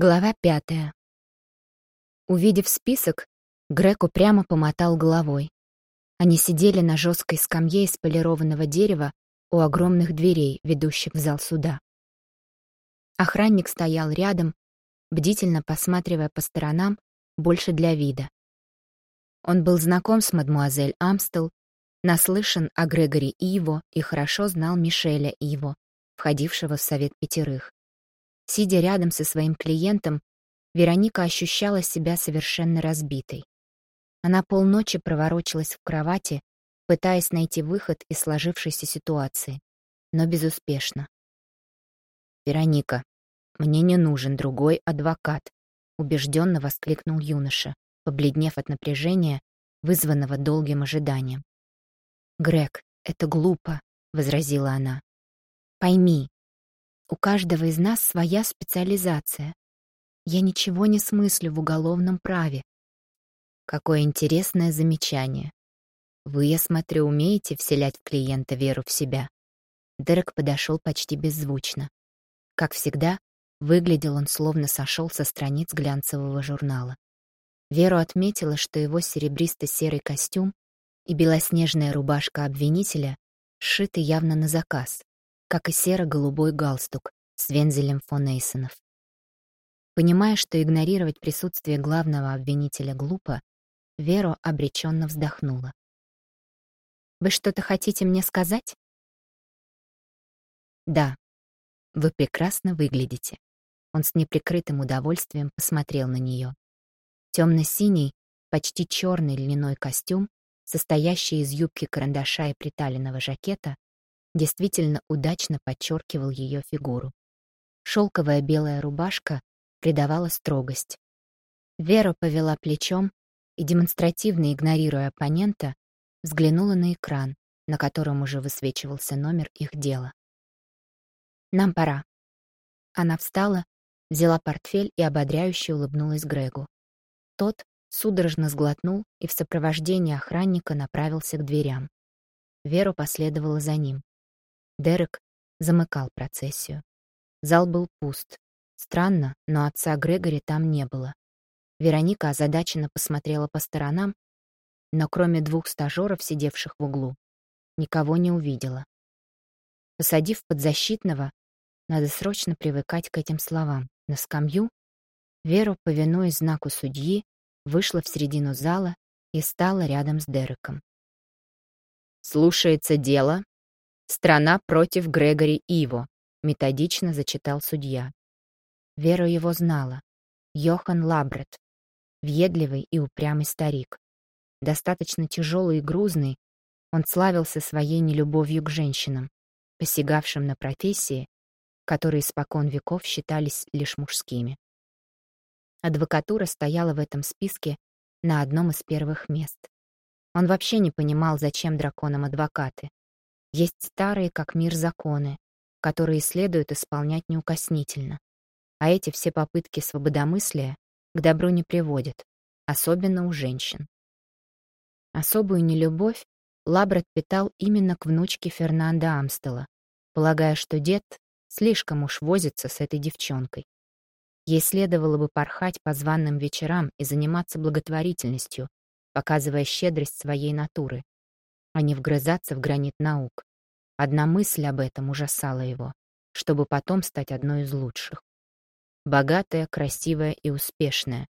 Глава пятая. Увидев список, Грег упрямо помотал головой. Они сидели на жесткой скамье из полированного дерева у огромных дверей, ведущих в зал суда. Охранник стоял рядом, бдительно посматривая по сторонам, больше для вида. Он был знаком с мадмуазель Амстел, наслышан о Грегоре Иво и хорошо знал Мишеля Иво, входившего в совет пятерых. Сидя рядом со своим клиентом, Вероника ощущала себя совершенно разбитой. Она полночи проворочилась в кровати, пытаясь найти выход из сложившейся ситуации, но безуспешно. «Вероника, мне не нужен другой адвокат», — убежденно воскликнул юноша, побледнев от напряжения, вызванного долгим ожиданием. «Грег, это глупо», — возразила она. «Пойми, у каждого из нас своя специализация. Я ничего не смыслю в уголовном праве. Какое интересное замечание. Вы, я смотрю, умеете вселять в клиента веру в себя. Дерек подошел почти беззвучно. Как всегда, выглядел он словно сошел со страниц глянцевого журнала. Веру отметила, что его серебристо-серый костюм и белоснежная рубашка обвинителя сшиты явно на заказ как и серо-голубой галстук с вензелем фон Эйсонов. Понимая, что игнорировать присутствие главного обвинителя глупо, Веро обреченно вздохнула. «Вы что-то хотите мне сказать?» «Да, вы прекрасно выглядите». Он с неприкрытым удовольствием посмотрел на нее. Темно-синий, почти черный льняной костюм, состоящий из юбки-карандаша и приталенного жакета, действительно удачно подчеркивал ее фигуру. Шелковая белая рубашка придавала строгость. Вера повела плечом и, демонстративно игнорируя оппонента, взглянула на экран, на котором уже высвечивался номер их дела. «Нам пора». Она встала, взяла портфель и ободряюще улыбнулась Грегу. Тот судорожно сглотнул и в сопровождении охранника направился к дверям. Вера последовала за ним. Дерек замыкал процессию. Зал был пуст. Странно, но отца Грегори там не было. Вероника озадаченно посмотрела по сторонам, но кроме двух стажеров, сидевших в углу, никого не увидела. Посадив подзащитного, надо срочно привыкать к этим словам. На скамью Вера, повинуясь знаку судьи, вышла в середину зала и стала рядом с Дереком. «Слушается дело «Страна против Грегори Иво», — методично зачитал судья. Веру его знала. Йохан Лабрет. Въедливый и упрямый старик. Достаточно тяжелый и грузный, он славился своей нелюбовью к женщинам, посягавшим на профессии, которые испокон веков считались лишь мужскими. Адвокатура стояла в этом списке на одном из первых мест. Он вообще не понимал, зачем драконам адвокаты. Есть старые, как мир, законы, которые следует исполнять неукоснительно. А эти все попытки свободомыслия к добру не приводят, особенно у женщин. Особую нелюбовь Лабрат питал именно к внучке Фернанда Амстела, полагая, что дед слишком уж возится с этой девчонкой. Ей следовало бы порхать по званным вечерам и заниматься благотворительностью, показывая щедрость своей натуры, а не вгрызаться в гранит наук. Одна мысль об этом ужасала его, чтобы потом стать одной из лучших. Богатая, красивая и успешная.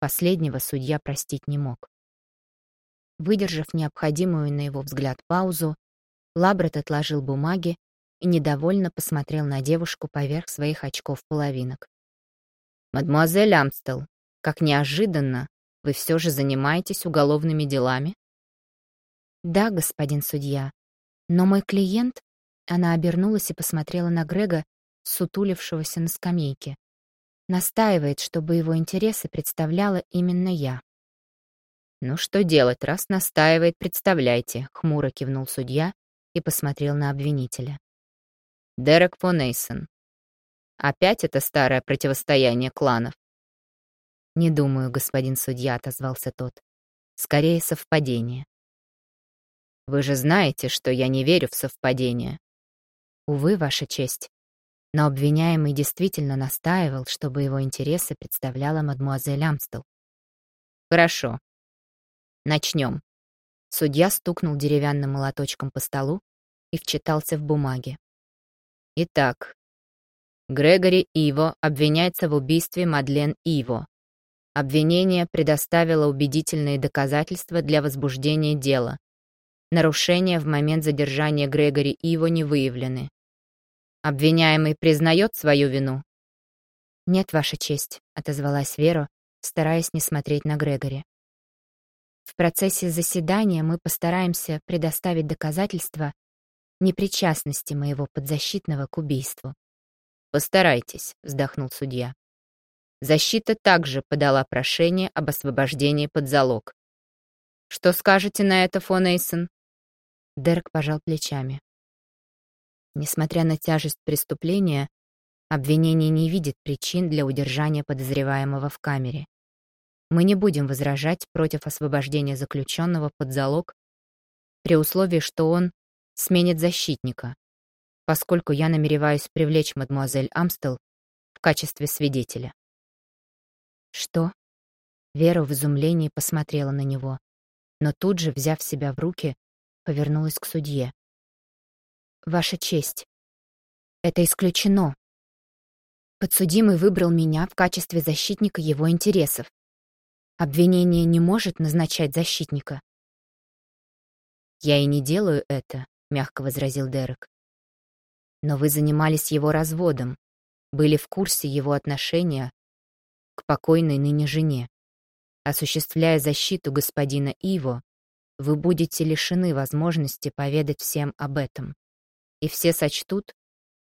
Последнего судья простить не мог. Выдержав необходимую на его взгляд паузу, Лабрет отложил бумаги и недовольно посмотрел на девушку поверх своих очков-половинок. «Мадемуазель Амстел, как неожиданно, вы все же занимаетесь уголовными делами?» «Да, господин судья. Но мой клиент...» Она обернулась и посмотрела на Грега, сутулившегося на скамейке. Настаивает, чтобы его интересы представляла именно я. «Ну что делать, раз настаивает, представляйте», — хмуро кивнул судья и посмотрел на обвинителя. «Дерек фон Эйсон. Опять это старое противостояние кланов?» «Не думаю, господин судья», — отозвался тот. «Скорее совпадение». Вы же знаете, что я не верю в совпадения. Увы, Ваша честь. Но обвиняемый действительно настаивал, чтобы его интересы представляла мадмуазель Амстел. «Хорошо. Начнем». Судья стукнул деревянным молоточком по столу и вчитался в бумаги. Итак, Грегори Иво обвиняется в убийстве Мадлен Иво. Обвинение предоставило убедительные доказательства для возбуждения дела. Нарушения в момент задержания Грегори Иво не выявлены. Обвиняемый признает свою вину? «Нет, Ваша честь», — отозвалась Вера, стараясь не смотреть на Грегори. «В процессе заседания мы постараемся предоставить доказательства непричастности моего подзащитного к убийству». «Постарайтесь», — вздохнул судья. Защита также подала прошение об освобождении под залог. «Что скажете на это, фон Эйсон?» Дерек пожал плечами. Несмотря на тяжесть преступления, обвинение не видит причин для удержания подозреваемого в камере. Мы не будем возражать против освобождения заключенного под залог при условии, что он сменит защитника, поскольку я намереваюсь привлечь мадемуазель Амстел в качестве свидетеля. Что? Вера в изумлении посмотрела на него, но тут же, взяв себя в руки, повернулась к судье. «Ваша честь, это исключено. Подсудимый выбрал меня в качестве защитника его интересов. Обвинение не может назначать защитника». «Я и не делаю это», — мягко возразил Дерек. «Но вы занимались его разводом, были в курсе его отношения к покойной ныне жене. Осуществляя защиту господина Иво, вы будете лишены возможности поведать всем об этом. И все сочтут,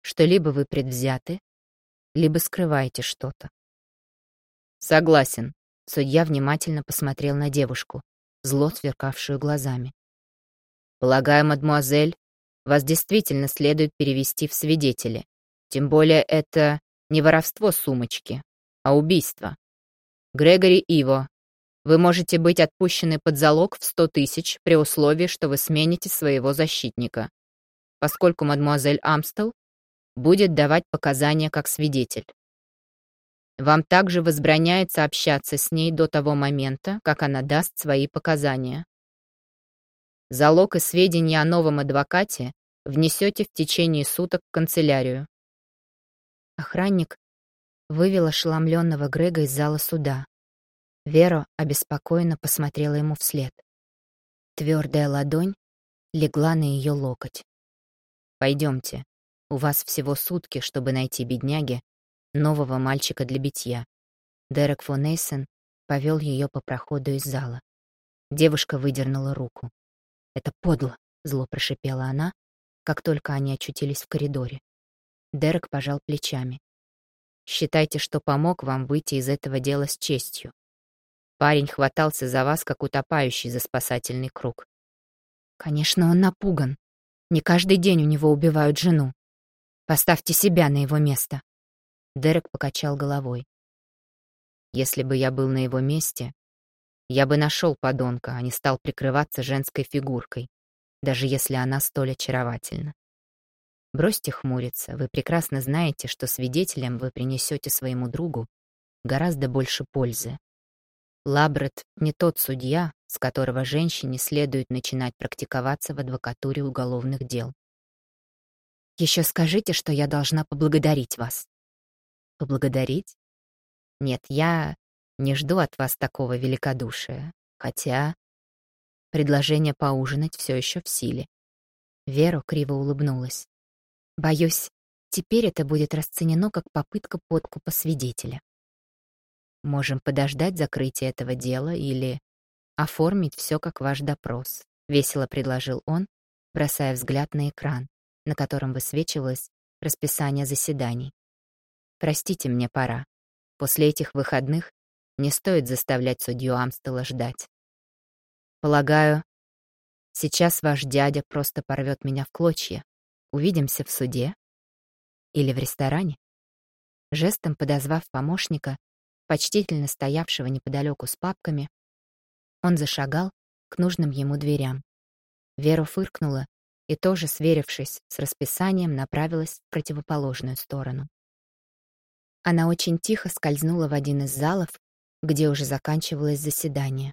что либо вы предвзяты, либо скрываете что-то. Согласен. Судья внимательно посмотрел на девушку, зло сверкавшую глазами. Полагаю, мадмуазель, вас действительно следует перевести в свидетели. Тем более это не воровство сумочки, а убийство. Грегори Иво, вы можете быть отпущены под залог в 100 тысяч при условии, что вы смените своего защитника, поскольку мадмуазель Амстел будет давать показания как свидетель. Вам также возбраняется общаться с ней до того момента, как она даст свои показания. Залог и сведения о новом адвокате внесете в течение суток в канцелярию. Охранник вывел ошеломленного Грега из зала суда. Вера обеспокоенно посмотрела ему вслед. Твердая ладонь легла на ее локоть. «Пойдемте. У вас всего сутки, чтобы найти бедняге нового мальчика для битья». Дерек фон Эйсен повел ее по проходу из зала. Девушка выдернула руку. «Это подло», — зло прошипела она, как только они очутились в коридоре. Дерек пожал плечами. «Считайте, что помог вам выйти из этого дела с честью. Парень хватался за вас, как утопающий за спасательный круг. Конечно, он напуган. Не каждый день у него убивают жену. Поставьте себя на его место. Дерек покачал головой. Если бы я был на его месте, я бы нашел подонка, а не стал прикрываться женской фигуркой, даже если она столь очаровательна. Бросьте хмуриться, вы прекрасно знаете, что свидетелям вы принесете своему другу гораздо больше пользы. Лабрет не тот судья, с которого женщине следует начинать практиковаться в адвокатуре уголовных дел. Еще скажите, что я должна поблагодарить вас. Поблагодарить? Нет, я не жду от вас такого великодушия. Хотя предложение поужинать все еще в силе. Вера криво улыбнулась. Боюсь, теперь это будет расценено как попытка подкупа свидетеля. Можем подождать закрытия этого дела или оформить все как ваш допрос», — весело предложил он, бросая взгляд на экран, на котором высвечивалось расписание заседаний. «Простите, мне пора. После этих выходных не стоит заставлять судью Амстела ждать. Полагаю, сейчас ваш дядя просто порвет меня в клочья. Увидимся в суде или в ресторане?» Жестом подозвав помощника, почтительно стоявшего неподалеку с папками, он зашагал к нужным ему дверям. Вера фыркнула и тоже, сверившись с расписанием, направилась в противоположную сторону. Она очень тихо скользнула в один из залов, где уже заканчивалось заседание.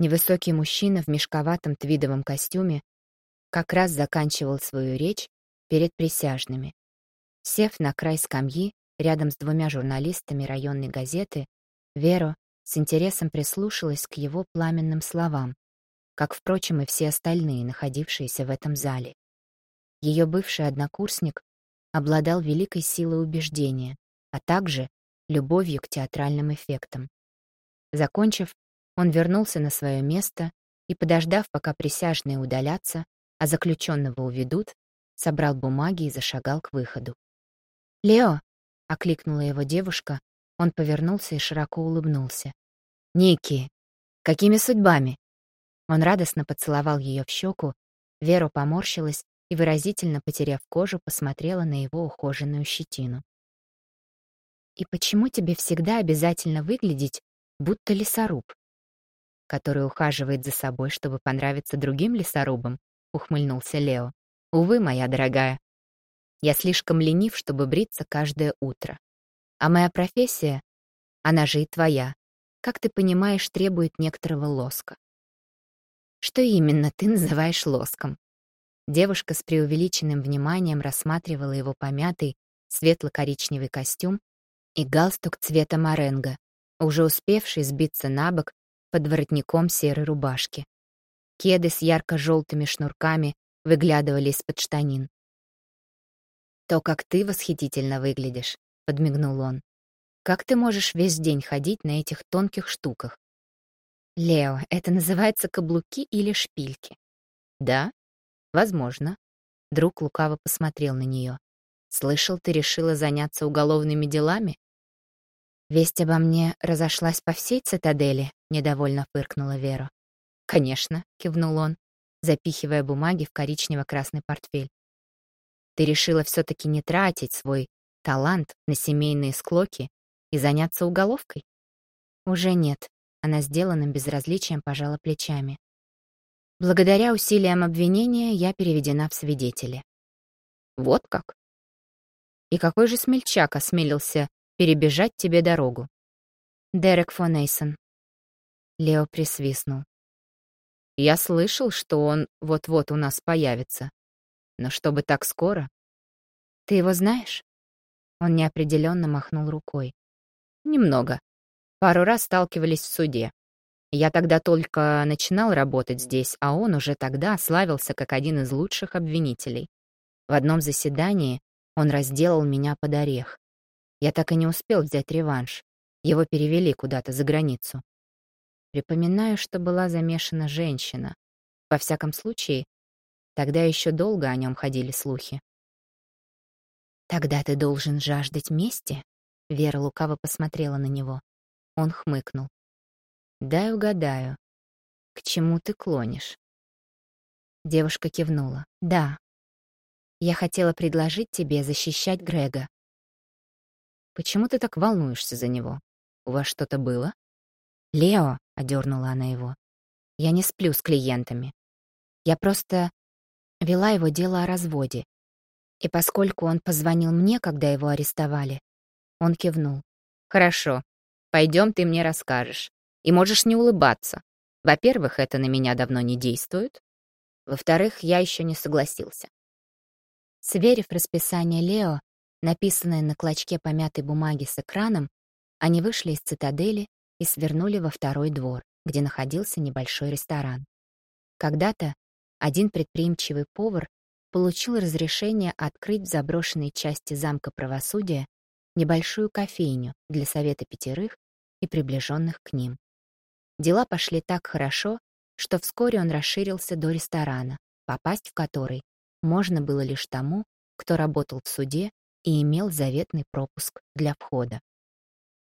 Невысокий мужчина в мешковатом твидовом костюме как раз заканчивал свою речь перед присяжными. Сев на край скамьи, рядом с двумя журналистами районной газеты, Вера с интересом прислушалась к его пламенным словам, как, впрочем, и все остальные, находившиеся в этом зале. Ее бывший однокурсник обладал великой силой убеждения, а также любовью к театральным эффектам. Закончив, он вернулся на свое место и, подождав, пока присяжные удалятся, а заключенного уведут, собрал бумаги и зашагал к выходу. «Лео!» — окликнула его девушка, он повернулся и широко улыбнулся. «Ники! Какими судьбами?» Он радостно поцеловал ее в щеку, Вера поморщилась и, выразительно потеряв кожу, посмотрела на его ухоженную щетину. «И почему тебе всегда обязательно выглядеть, будто лесоруб?» «Который ухаживает за собой, чтобы понравиться другим лесорубам?» — ухмыльнулся Лео. «Увы, моя дорогая. Я слишком ленив, чтобы бриться каждое утро. А моя профессия, она же и твоя, как ты понимаешь, требует некоторого лоска. Что именно ты называешь лоском? Девушка с преувеличенным вниманием рассматривала его помятый светло-коричневый костюм и галстук цвета моренго, уже успевший сбиться на бок под воротником серой рубашки. Кеды с ярко-желтыми шнурками выглядывали из-под штанин. «То, как ты восхитительно выглядишь», — подмигнул он. «Как ты можешь весь день ходить на этих тонких штуках? Лео, это называется каблуки или шпильки. Да? Возможно. Друг лукаво посмотрел на нее. Слышал, ты решила заняться уголовными делами? Весть обо мне разошлась по всей цитадели, недовольно фыркнула Вера. Конечно, кивнул он, запихивая бумаги в коричнево-красный портфель. Ты решила все таки не тратить свой талант на семейные склоки и заняться уголовкой? Уже нет, она сделанным безразличием пожала плечами. Благодаря усилиям обвинения я переведена в свидетели. Вот как? И какой же смельчак осмелился перебежать тебе дорогу? Дерек фон Эйсон. Лео присвистнул. Я слышал, что он вот-вот у нас появится. Но чтобы так скоро? Ты его знаешь? Он неопределенно махнул рукой. Немного. Пару раз сталкивались в суде. Я тогда только начинал работать здесь, а он уже тогда славился как один из лучших обвинителей. В одном заседании он разделал меня под орех. Я так и не успел взять реванш. Его перевели куда-то за границу. Припоминаю, что была замешана женщина. Во всяком случае, тогда еще долго о нем ходили слухи. «Тогда ты должен жаждать мести?» Вера лукаво посмотрела на него. Он хмыкнул. «Дай угадаю. К чему ты клонишь?» Девушка кивнула. «Да. Я хотела предложить тебе защищать Грега». «Почему ты так волнуешься за него? У вас что-то было?» «Лео», — одернула она его, — «я не сплю с клиентами. Я просто вела его дело о разводе. И поскольку он позвонил мне, когда его арестовали, он кивнул. «Хорошо, Пойдем, ты мне расскажешь. И можешь не улыбаться. Во-первых, это на меня давно не действует. Во-вторых, я еще не согласился. Сверив расписание Лео, написанное на клочке помятой бумаги с экраном, они вышли из цитадели и свернули во второй двор, где находился небольшой ресторан. Когда-то один предприимчивый повар получил разрешение открыть в заброшенной части замка правосудия небольшую кофейню для совета пятерых и приближенных к ним. Дела пошли так хорошо, что вскоре он расширился до ресторана, попасть в который можно было лишь тому, кто работал в суде и имел заветный пропуск для входа.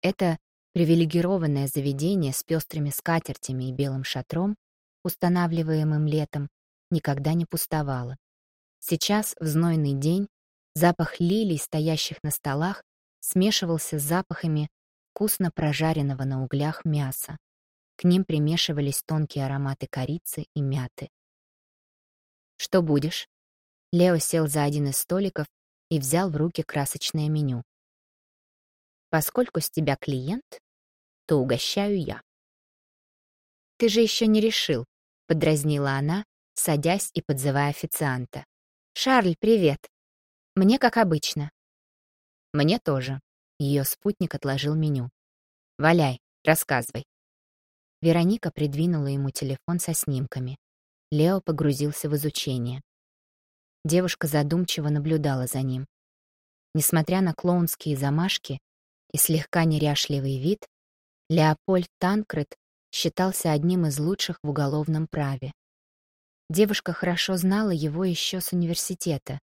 Это привилегированное заведение с пестрыми скатертями и белым шатром, устанавливаемым летом, никогда не пустовало. Сейчас, в знойный день, запах лилий, стоящих на столах, смешивался с запахами вкусно прожаренного на углях мяса. К ним примешивались тонкие ароматы корицы и мяты. Что будешь?» Лео сел за один из столиков и взял в руки красочное меню. «Поскольку с тебя клиент, то угощаю я». «Ты же еще не решил», — подразнила она, садясь и подзывая официанта. «Шарль, привет. Мне как обычно». «Мне тоже». Ее спутник отложил меню. «Валяй, рассказывай». Вероника придвинула ему телефон со снимками. Лео погрузился в изучение. Девушка задумчиво наблюдала за ним. Несмотря на клоунские замашки и слегка неряшливый вид, Леопольд Танкред считался одним из лучших в уголовном праве. Девушка хорошо знала его еще с университета.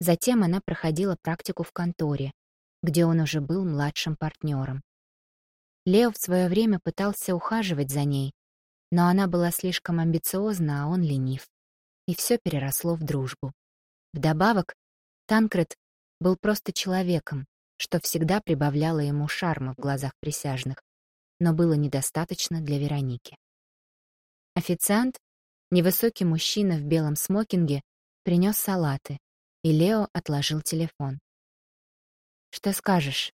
Затем она проходила практику в конторе, где он уже был младшим партнером. Лео в свое время пытался ухаживать за ней, но она была слишком амбициозна, а он ленив. И все переросло в дружбу. Вдобавок, Танкред был просто человеком, что всегда прибавляло ему шарма в глазах присяжных, но было недостаточно для Вероники. Официант, невысокий мужчина в белом смокинге, принес салаты, и Лео отложил телефон. «Что скажешь?»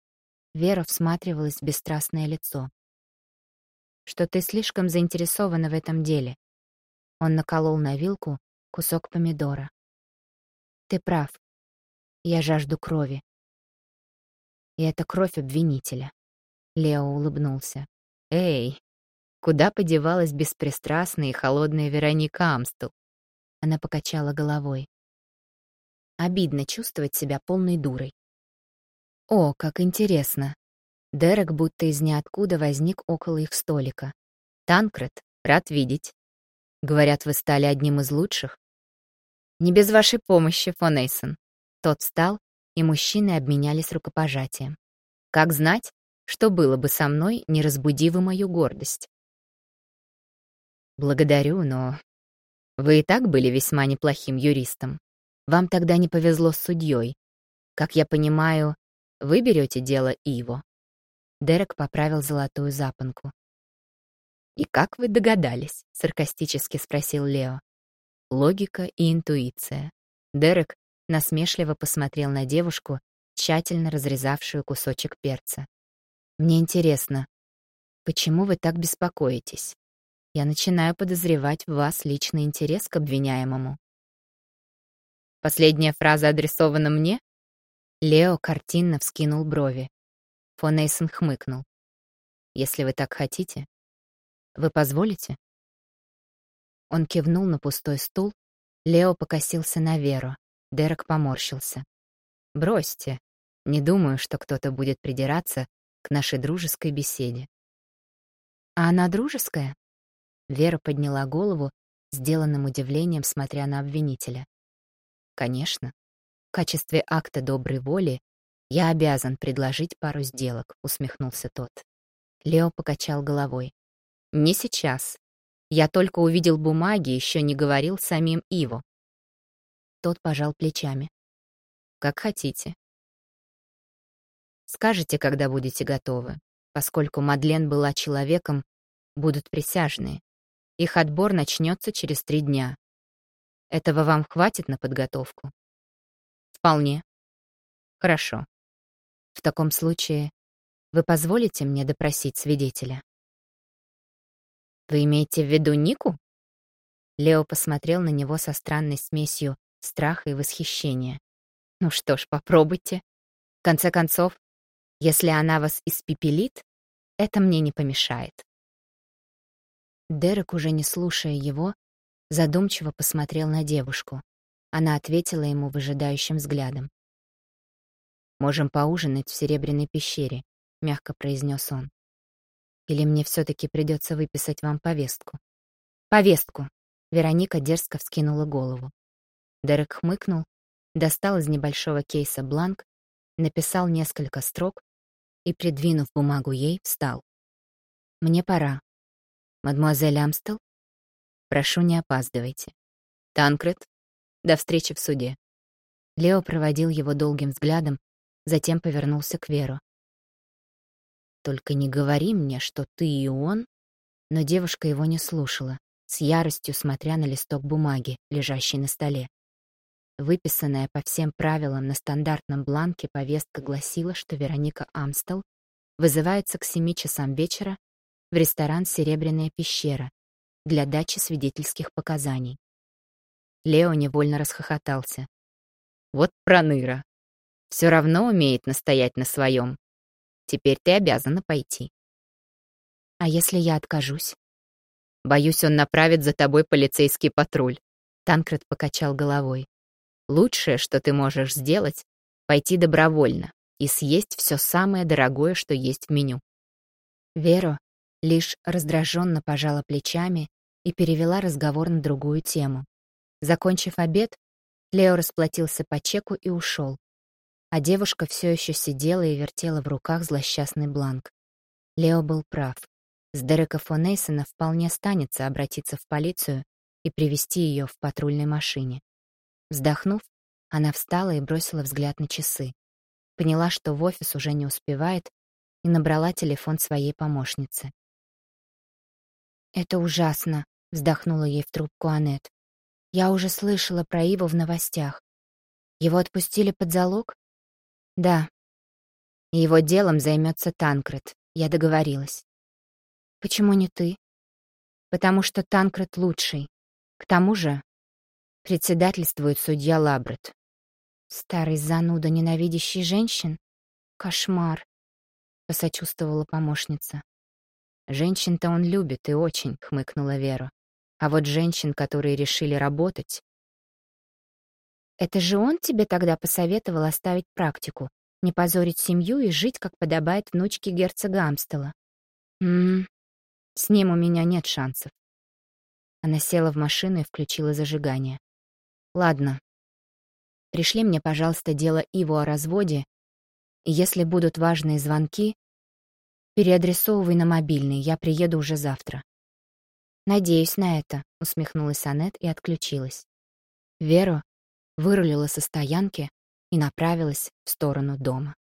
Вера всматривалась в бесстрастное лицо. «Что ты слишком заинтересована в этом деле». Он наколол на вилку кусок помидора. Ты прав. Я жажду крови. И это кровь обвинителя. Лео улыбнулся. Эй, куда подевалась беспристрастная и холодная Вероника Амстел? Она покачала головой. Обидно чувствовать себя полной дурой. О, как интересно. Дерек будто из ниоткуда возник около их столика. Танкред, рад видеть. Говорят, вы стали одним из лучших. «Не без вашей помощи, фон Эйсон». Тот встал, и мужчины обменялись рукопожатием. «Как знать, что было бы со мной, не разбуди вы мою гордость?» «Благодарю, но вы и так были весьма неплохим юристом. Вам тогда не повезло с судьей. Как я понимаю, вы берете дело Иво». Дерек поправил золотую запонку. «И как вы догадались?» — саркастически спросил Лео. Логика и интуиция. Дерек насмешливо посмотрел на девушку, тщательно разрезавшую кусочек перца. «Мне интересно, почему вы так беспокоитесь? Я начинаю подозревать в вас личный интерес к обвиняемому». Последняя фраза адресована мне? Лео картинно вскинул брови. Фон Эйсон хмыкнул. «Если вы так хотите, вы позволите?» Он кивнул на пустой стул. Лео покосился на Веру. Дерек поморщился. «Бросьте. Не думаю, что кто-то будет придираться к нашей дружеской беседе». «А она дружеская?» Вера подняла голову, сделанным удивлением, смотря на обвинителя. «Конечно. В качестве акта доброй воли я обязан предложить пару сделок», — усмехнулся тот. Лео покачал головой. «Не сейчас. Я только увидел бумаги, еще не говорил самим Иво. Тот пожал плечами. Как хотите. Скажите, когда будете готовы. Поскольку Мадлен была человеком, будут присяжные. Их отбор начнется через три дня. Этого вам хватит на подготовку? Вполне. Хорошо. В таком случае вы позволите мне допросить свидетеля? «Вы имеете в виду Нику?» Лео посмотрел на него со странной смесью страха и восхищения. «Ну что ж, попробуйте. В конце концов, если она вас испепелит, это мне не помешает». Дерек, уже не слушая его, задумчиво посмотрел на девушку. Она ответила ему выжидающим взглядом. «Можем поужинать в Серебряной пещере», — мягко произнес он. Или мне все-таки придется выписать вам повестку? Повестку. Вероника дерзко вскинула голову. Дерек хмыкнул, достал из небольшого кейса бланк, написал несколько строк и, придвинув бумагу ей, встал. «Мне пора. Мадемуазель Амстел, прошу, не опаздывайте. Танкред, до встречи в суде». Лео проводил его долгим взглядом, затем повернулся к Веру. Только не говори мне, что ты и он...» Но девушка его не слушала. с яростью смотря на листок бумаги, лежащий на столе. Выписанная по всем правилам на стандартном бланке повестка гласила, что Вероника Амстел вызывается к семи часам вечера в ресторан «Серебряная пещера» для дачи свидетельских показаний. Лео невольно расхохотался. «Вот проныра. Все равно умеет настоять на своем. Теперь ты обязана пойти». «А если я откажусь?» «Боюсь, он направит за тобой полицейский патруль». Танкред покачал головой. Лучшее, что ты можешь сделать, пойти добровольно и съесть все самое дорогое, что есть в меню. Вера лишь раздраженно пожала плечами и перевела разговор на другую тему. Закончив обед, Лео расплатился по чеку и ушел. А девушка все еще сидела и вертела в руках злосчастный бланк. Лео был прав. С Дерека Фонейсона вполне станется обратиться в полицию и привести ее в патрульной машине. Вздохнув, она встала и бросила взгляд на часы. Поняла, что в офис уже не успевает, и набрала телефон своей помощницы. «Это ужасно», — вздохнула ей в трубку Аннет. «Я уже слышала про Иву в новостях. Его отпустили под залог?» «Да. Его делом займется Танкред. Я договорилась». «Почему не ты?» «Потому что Танкред лучший. К тому же Председательствует судья Лабрет. Старый зануда, ненавидящий женщин? Кошмар, посочувствовала помощница. Женщин-то он любит и очень, хмыкнула Вера. А вот женщин, которые решили работать... Это же он тебе тогда посоветовал оставить практику, не позорить семью и жить, как подобает внучке герцога Амстела. Ммм, с ним у меня нет шансов. Она села в машину и включила зажигание. Ладно. Пришли мне, пожалуйста, дело Иву о разводе, и если будут важные звонки, переадресовывай на мобильный, я приеду уже завтра. Надеюсь на это, усмехнулась Анет и отключилась. Вера вырулила со стоянки и направилась в сторону дома.